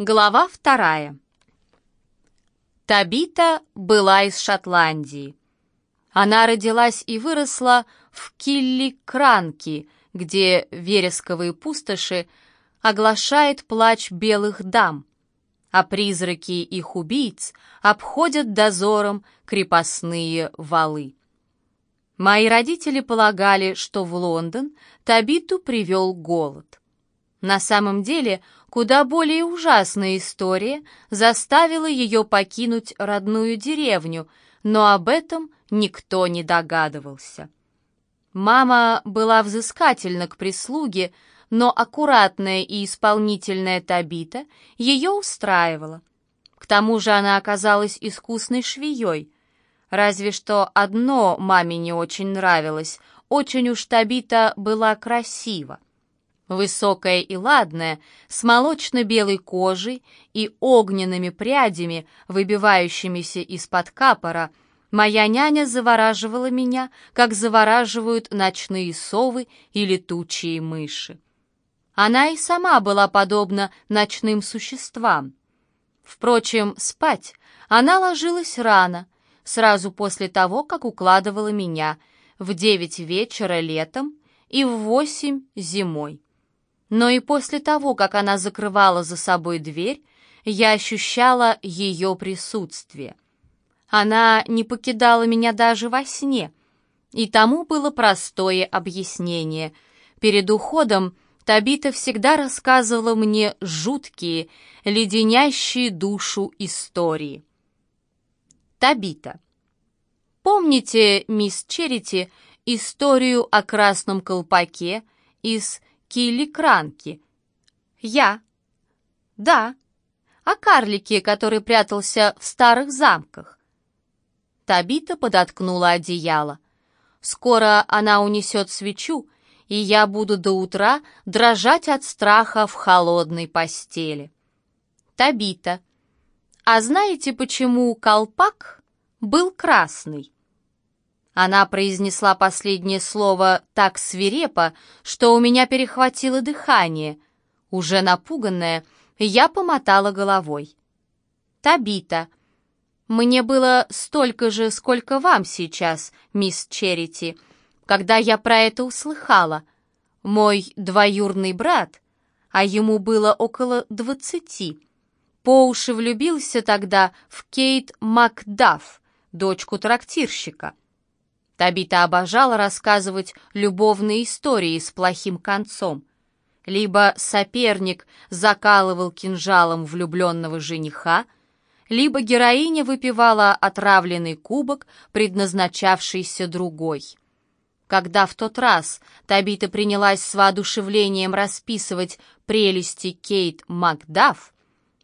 Глава вторая. Табита была из Шотландии. Она родилась и выросла в Килли-Кранки, где вересковые пустоши оглашает плач белых дам, а призраки их убийц обходят дозором крепостные валы. Мои родители полагали, что в Лондон Табиту привел голод. На самом деле, куда более ужасная история заставила ее покинуть родную деревню, но об этом никто не догадывался. Мама была взыскательна к прислуге, но аккуратная и исполнительная Табита ее устраивала. К тому же она оказалась искусной швеей. Разве что одно маме не очень нравилось, очень уж Табита была красива. Высокая и ладная, с молочно-белой кожей и огненными прядями, выбивающимися из-под капора, моя няня завораживала меня, как завораживают ночные совы и летучие мыши. Она и сама была подобна ночным существам. Впрочем, спать она ложилась рано, сразу после того, как укладывала меня, в девять вечера летом и в восемь зимой. Но и после того, как она закрывала за собой дверь, я ощущала ее присутствие. Она не покидала меня даже во сне, и тому было простое объяснение. Перед уходом Табита всегда рассказывала мне жуткие, леденящие душу истории. Табита. Помните, мисс Черити, историю о красном колпаке из Килли Кранки. Я. Да. О карлике, который прятался в старых замках. Табита подоткнула одеяло. Скоро она унесет свечу, и я буду до утра дрожать от страха в холодной постели. Табита. А знаете, почему колпак был красный? Она произнесла последнее слово так свирепо, что у меня перехватило дыхание. Уже напуганная, я помотала головой. «Табита, мне было столько же, сколько вам сейчас, мисс Черити, когда я про это услыхала. Мой двоюрный брат, а ему было около двадцати, по уши влюбился тогда в Кейт Макдафф, дочку трактирщика. Табита обожала рассказывать любовные истории с плохим концом. Либо соперник закалывал кинжалом влюбленного жениха, либо героиня выпивала отравленный кубок, предназначавшийся другой. Когда в тот раз Табита принялась с воодушевлением расписывать прелести Кейт Макдафф,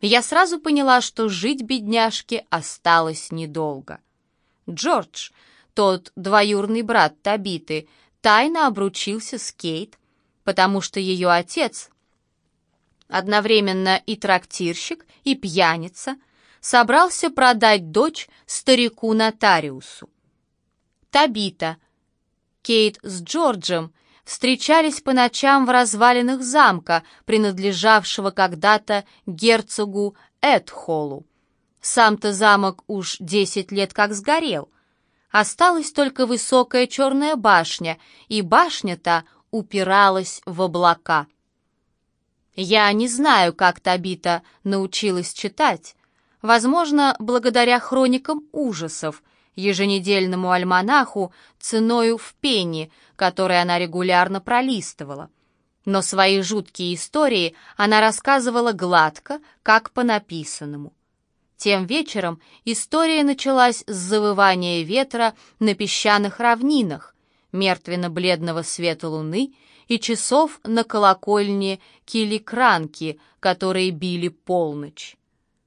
я сразу поняла, что жить бедняжке осталось недолго. Джордж — тот двоюрный брат Табиты, тайно обручился с Кейт, потому что ее отец, одновременно и трактирщик, и пьяница, собрался продать дочь старику-нотариусу. Табита, Кейт с Джорджем встречались по ночам в развалинах замка, принадлежавшего когда-то герцогу Эдхолу. Сам-то замок уж десять лет как сгорел — Осталась только высокая черная башня, и башня-то упиралась в облака. Я не знаю, как Табита научилась читать. Возможно, благодаря хроникам ужасов, еженедельному альманаху ценою в пени, который она регулярно пролистывала. Но свои жуткие истории она рассказывала гладко, как по написанному. Тем вечером история началась с завывания ветра на песчаных равнинах, мертвенно-бледного света луны и часов на колокольне киликранки, которые били полночь.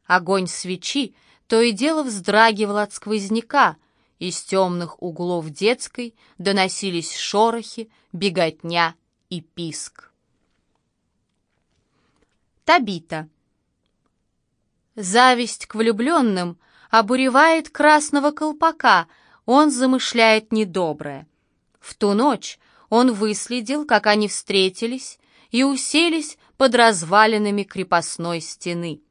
Огонь свечи то и дело вздрагивал от сквозняка, из темных углов детской доносились шорохи, беготня и писк. Табита Зависть к влюбленным обуревает красного колпака, он замышляет недоброе. В ту ночь он выследил, как они встретились и уселись под развалинами крепостной стены.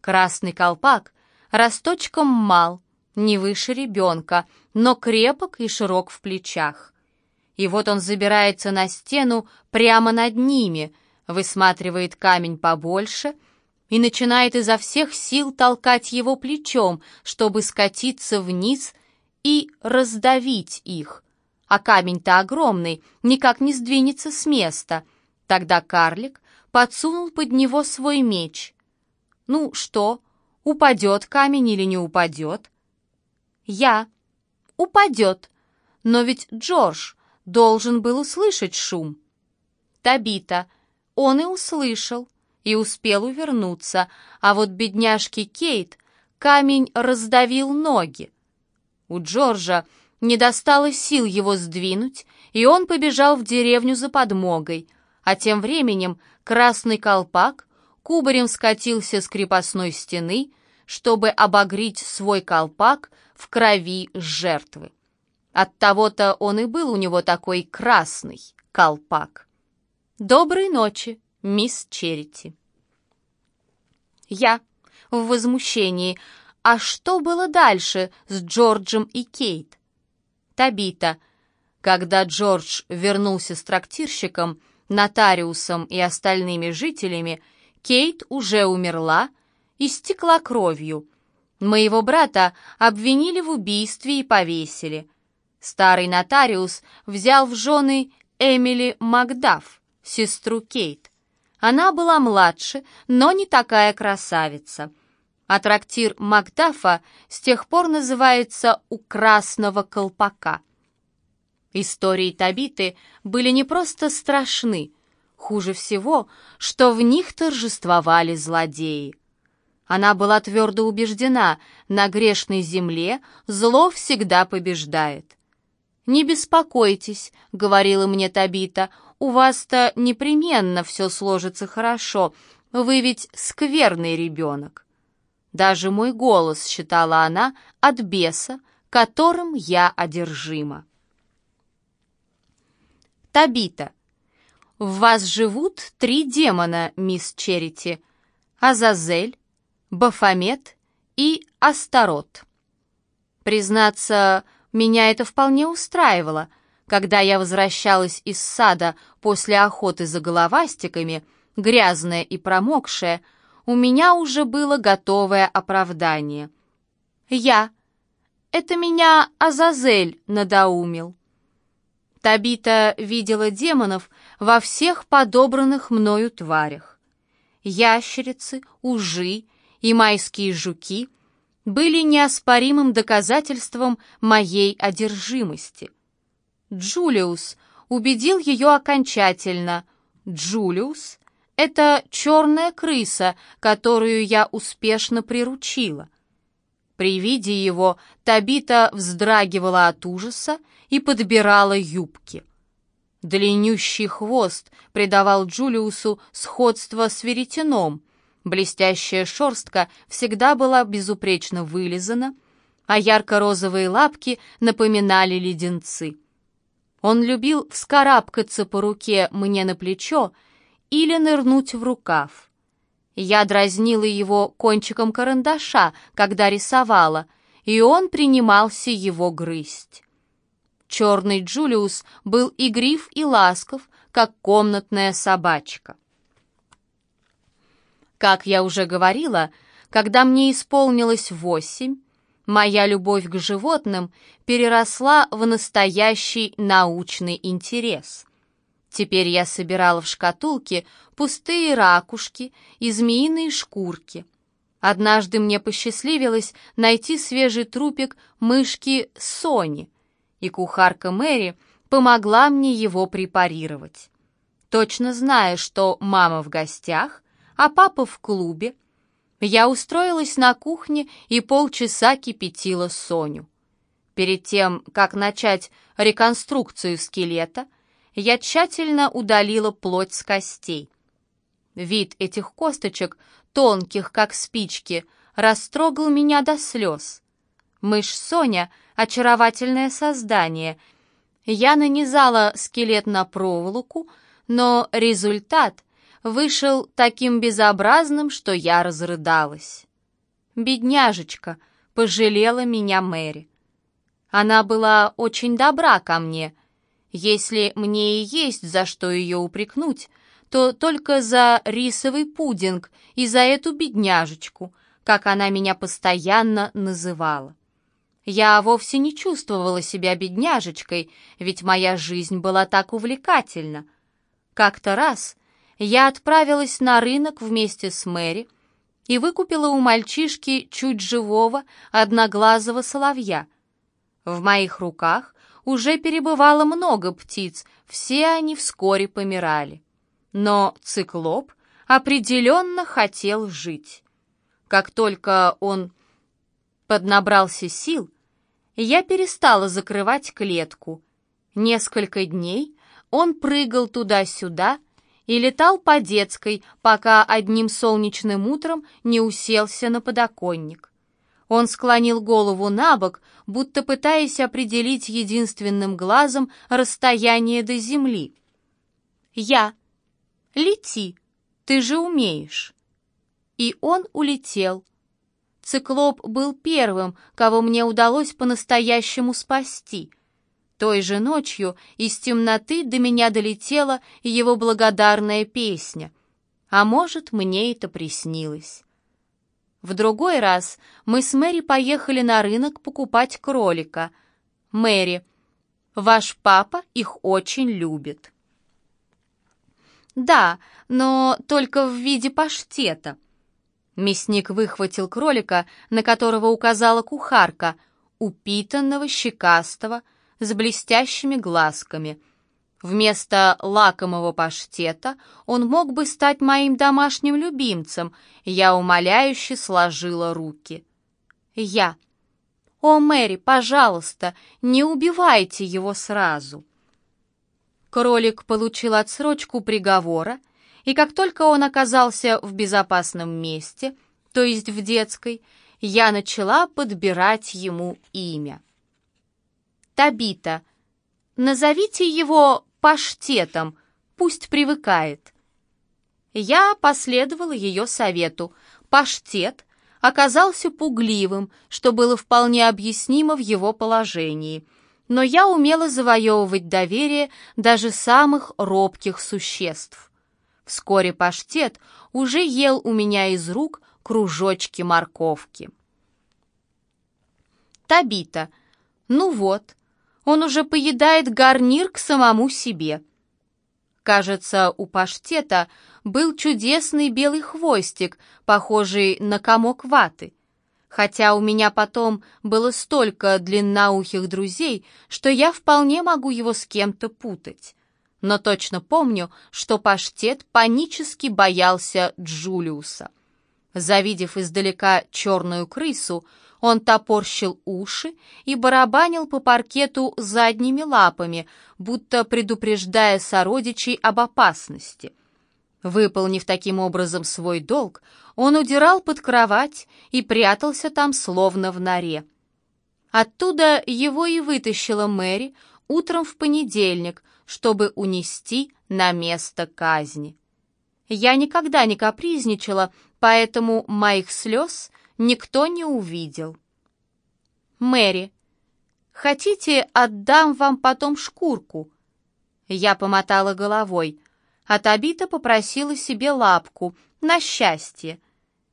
Красный колпак росточком мал, не выше ребенка, но крепок и широк в плечах. И вот он забирается на стену прямо над ними, высматривает камень побольше и начинает изо всех сил толкать его плечом, чтобы скатиться вниз и раздавить их. А камень-то огромный, никак не сдвинется с места. Тогда карлик подсунул под него свой меч. Ну что, упадет камень или не упадет? Я. Упадет. Но ведь Джордж должен был услышать шум. Табита. Он и услышал, и успел увернуться, а вот бедняжке Кейт камень раздавил ноги. У Джорджа не достало сил его сдвинуть, и он побежал в деревню за подмогой, а тем временем красный колпак кубарем скатился с крепостной стены, чтобы обогреть свой колпак в крови жертвы. От того-то он и был у него такой красный колпак. «Доброй ночи, мисс Черити». Я в возмущении. А что было дальше с Джорджем и Кейт? Табита. Когда Джордж вернулся с трактирщиком, нотариусом и остальными жителями, Кейт уже умерла и стекла кровью. Моего брата обвинили в убийстве и повесили. Старый нотариус взял в жены Эмили Макдаф, сестру Кейт. Она была младше, но не такая красавица. А трактир Макдафа с тех пор называется «У красного колпака». Истории Табиты были не просто страшны, хуже всего, что в них торжествовали злодеи. Она была твердо убеждена, на грешной земле зло всегда побеждает. «Не беспокойтесь», — говорила мне Табита, — «у вас-то непременно все сложится хорошо, вы ведь скверный ребенок». Даже мой голос, считала она, от беса, которым я одержима. Табита. В вас живут три демона, мисс Черити. Азазель, Бафомет и Астарот. Признаться, меня это вполне устраивало. Когда я возвращалась из сада после охоты за головастиками, грязная и промокшая, у меня уже было готовое оправдание. Я. Это меня Азазель надоумил. Табита видела демонов во всех подобранных мною тварях. Ящерицы, ужи и майские жуки были неоспоримым доказательством моей одержимости. Джулиус убедил ее окончательно. Джулиус — это черная крыса, которую я успешно приручила. При виде его Табита вздрагивала от ужаса и подбирала юбки. Длиннющий хвост придавал Джулиусу сходство с веретеном — Блестящая шерстка всегда была безупречно вылизана, а ярко-розовые лапки напоминали леденцы. Он любил вскарабкаться по руке мне на плечо или нырнуть в рукав. Я дразнила его кончиком карандаша, когда рисовала, и он принимался его грызть. Черный Джулиус был игрив и ласков, как комнатная собачка. Как я уже говорила, когда мне исполнилось восемь, моя любовь к животным переросла в настоящий научный интерес. Теперь я собирала в шкатулке пустые ракушки и змеиные шкурки. Однажды мне посчастливилось найти свежий трупик мышки Сони, и кухарка Мэри помогла мне его препарировать. Точно зная, что мама в гостях, а папа в клубе. Я устроилась на кухне и полчаса кипятила Соню. Перед тем, как начать реконструкцию скелета, я тщательно удалила плоть с костей. Вид этих косточек, тонких, как спички, растрогал меня до слез. Мышь Соня — очаровательное создание. Я нанизала скелет на проволоку, но результат вышел таким безобразным, что я разрыдалась. Бедняжечка, пожалела меня Мэри. Она была очень добра ко мне. Если мне и есть за что ее упрекнуть, то только за рисовый пудинг и за эту бедняжечку, как она меня постоянно называла. Я вовсе не чувствовала себя бедняжечкой, ведь моя жизнь была так увлекательна. Как-то раз я отправилась на рынок вместе с Мэри и выкупила у мальчишки чуть живого одноглазого соловья. В моих руках уже перебывало много птиц, все они вскоре помирали. Но циклоп определенно хотел жить. Как только он поднабрался сил, я перестала закрывать клетку. Несколько дней он прыгал туда-сюда и летал по детской, пока одним солнечным утром не уселся на подоконник. Он склонил голову на бок, будто пытаясь определить единственным глазом расстояние до земли. «Я. Лети, ты же умеешь». И он улетел, Циклоп был первым, кого мне удалось по-настоящему спасти. Той же ночью из темноты до меня долетела его благодарная песня. А может, мне это приснилось. В другой раз мы с Мэри поехали на рынок покупать кролика. Мэри, ваш папа их очень любит. Да, но только в виде паштета. Мясник выхватил кролика, на которого указала кухарка, упитанного, щекастого, с блестящими глазками. Вместо лакомого паштета он мог бы стать моим домашним любимцем. Я умоляюще сложила руки. Я. «О, Мэри, пожалуйста, не убивайте его сразу!» Кролик получил отсрочку приговора и как только он оказался в безопасном месте, то есть в детской, я начала подбирать ему имя. Табита. Назовите его паштетом, пусть привыкает. Я последовала ее совету. Паштет оказался пугливым, что было вполне объяснимо в его положении. Но я умела завоевывать доверие даже самых робких существ. Вскоре паштет уже ел у меня из рук кружочки морковки. Табита. Ну вот, он уже поедает гарнир к самому себе. Кажется, у паштета был чудесный белый хвостик, похожий на комок ваты. Хотя у меня потом было столько длинноухих друзей, что я вполне могу его с кем-то путать но точно помню, что паштет панически боялся Джулиуса. Завидев издалека черную крысу, он топорщил уши и барабанил по паркету задними лапами, будто предупреждая сородичей об опасности. Выполнив таким образом свой долг, он удирал под кровать и прятался там словно в норе. Оттуда его и вытащила Мэри утром в понедельник, чтобы унести на место казни. Я никогда не капризничала, поэтому моих слез никто не увидел. Мэри, хотите, отдам вам потом шкурку? Я помотала головой, а Табита попросила себе лапку на счастье.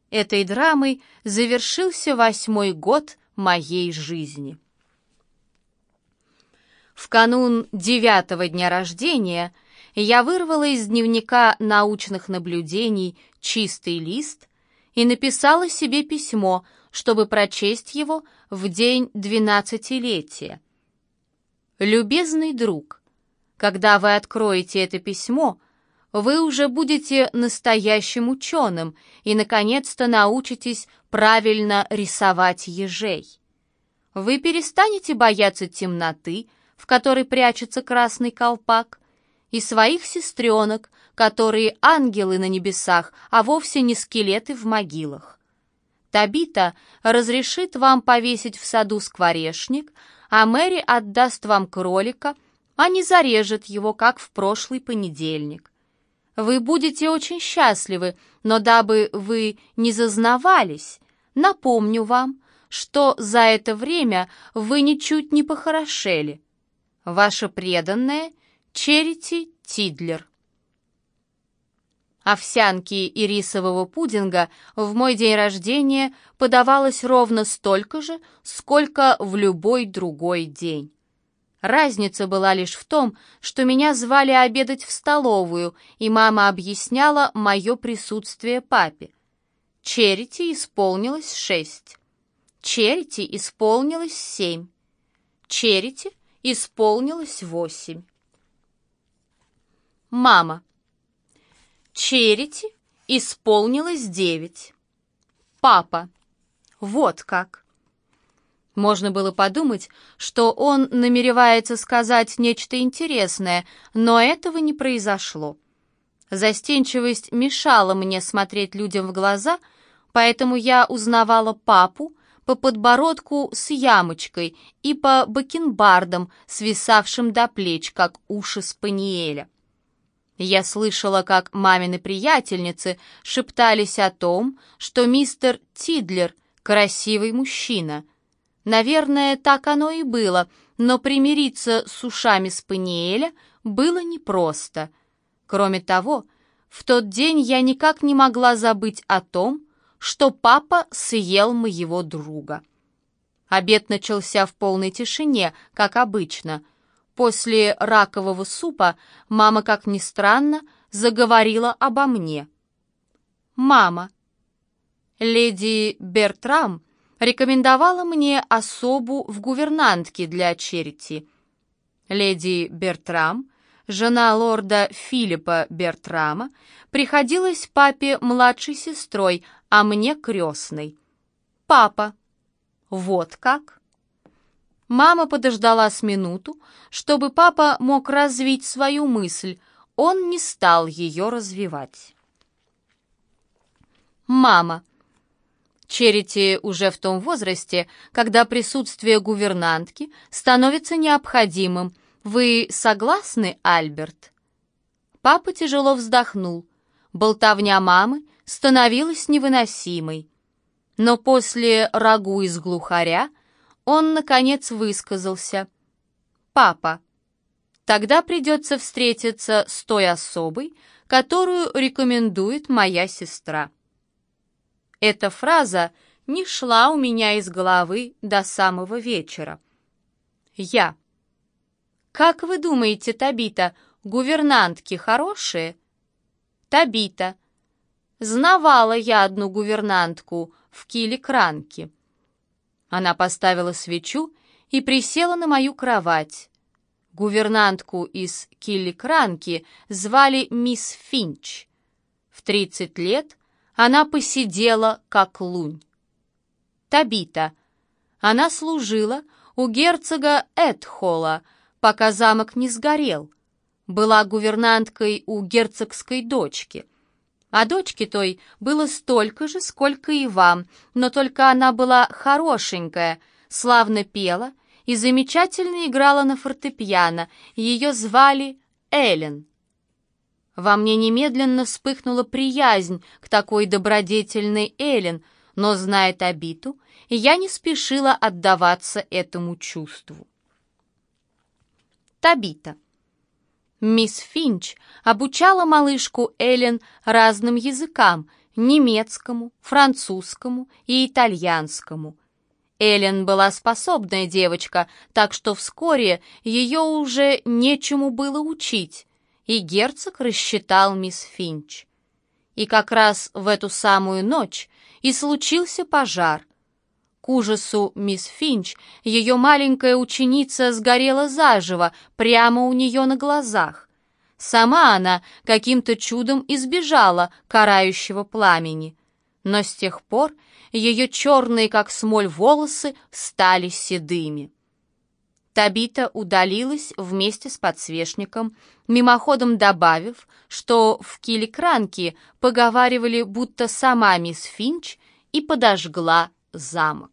Этой драмой завершился восьмой год моей жизни. В канун девятого дня рождения я вырвала из дневника научных наблюдений чистый лист и написала себе письмо, чтобы прочесть его в день двенадцатилетия. «Любезный друг, когда вы откроете это письмо, вы уже будете настоящим ученым и, наконец-то, научитесь правильно рисовать ежей. Вы перестанете бояться темноты, в которой прячется красный колпак, и своих сестренок, которые ангелы на небесах, а вовсе не скелеты в могилах. Табита разрешит вам повесить в саду скворечник, а Мэри отдаст вам кролика, а не зарежет его, как в прошлый понедельник. Вы будете очень счастливы, но дабы вы не зазнавались, напомню вам, что за это время вы ничуть не похорошели. Ваша преданная Черити Тидлер. Овсянки и рисового пудинга в мой день рождения подавалось ровно столько же, сколько в любой другой день. Разница была лишь в том, что меня звали обедать в столовую, и мама объясняла мое присутствие папе. Черити исполнилось шесть. Черити исполнилось семь. Черити исполнилось восемь. Мама. Черити исполнилось девять. Папа. Вот как. Можно было подумать, что он намеревается сказать нечто интересное, но этого не произошло. Застенчивость мешала мне смотреть людям в глаза, поэтому я узнавала папу по подбородку с ямочкой и по бакенбардам, свисавшим до плеч, как уши спаниеля. Я слышала, как мамины приятельницы шептались о том, что мистер Тидлер — красивый мужчина. Наверное, так оно и было, но примириться с ушами Спаниеля было непросто. Кроме того, в тот день я никак не могла забыть о том, что папа съел моего друга. Обед начался в полной тишине, как обычно — После ракового супа мама, как ни странно, заговорила обо мне. «Мама, леди Бертрам рекомендовала мне особу в гувернантке для Черити. Леди Бертрам, жена лорда Филиппа Бертрама, приходилась папе младшей сестрой, а мне крестной. Папа. Вот как?» Мама подождала с минуту, чтобы папа мог развить свою мысль. Он не стал ее развивать. Мама. Черити уже в том возрасте, когда присутствие гувернантки становится необходимым. Вы согласны, Альберт? Папа тяжело вздохнул. Болтовня мамы становилась невыносимой. Но после рагу из глухаря он, наконец, высказался. «Папа, тогда придется встретиться с той особой, которую рекомендует моя сестра». Эта фраза не шла у меня из головы до самого вечера. Я. «Как вы думаете, Табита, гувернантки хорошие?» Табита. «Знавала я одну гувернантку в Киле-Кранке». Она поставила свечу и присела на мою кровать. Гувернантку из Килли-Кранки звали мисс Финч. В тридцать лет она посидела, как лунь. Табита. Она служила у герцога Эдхола, пока замок не сгорел. Была гувернанткой у герцогской дочки. А дочке той было столько же, сколько и вам, но только она была хорошенькая, славно пела и замечательно играла на фортепиано. Ее звали Эллен. Во мне немедленно вспыхнула приязнь к такой добродетельной Эллен, но, зная Табиту, я не спешила отдаваться этому чувству. Табита. Мисс Финч обучала малышку Эллен разным языкам — немецкому, французскому и итальянскому. Эллен была способная девочка, так что вскоре ее уже нечему было учить, и герцог рассчитал мисс Финч. И как раз в эту самую ночь и случился пожар. К ужасу мисс Финч ее маленькая ученица сгорела заживо прямо у нее на глазах. Сама она каким-то чудом избежала карающего пламени. Но с тех пор ее черные, как смоль, волосы стали седыми. Табита удалилась вместе с подсвечником, мимоходом добавив, что в Киликранке поговаривали, будто сама мисс Финч и подожгла замок.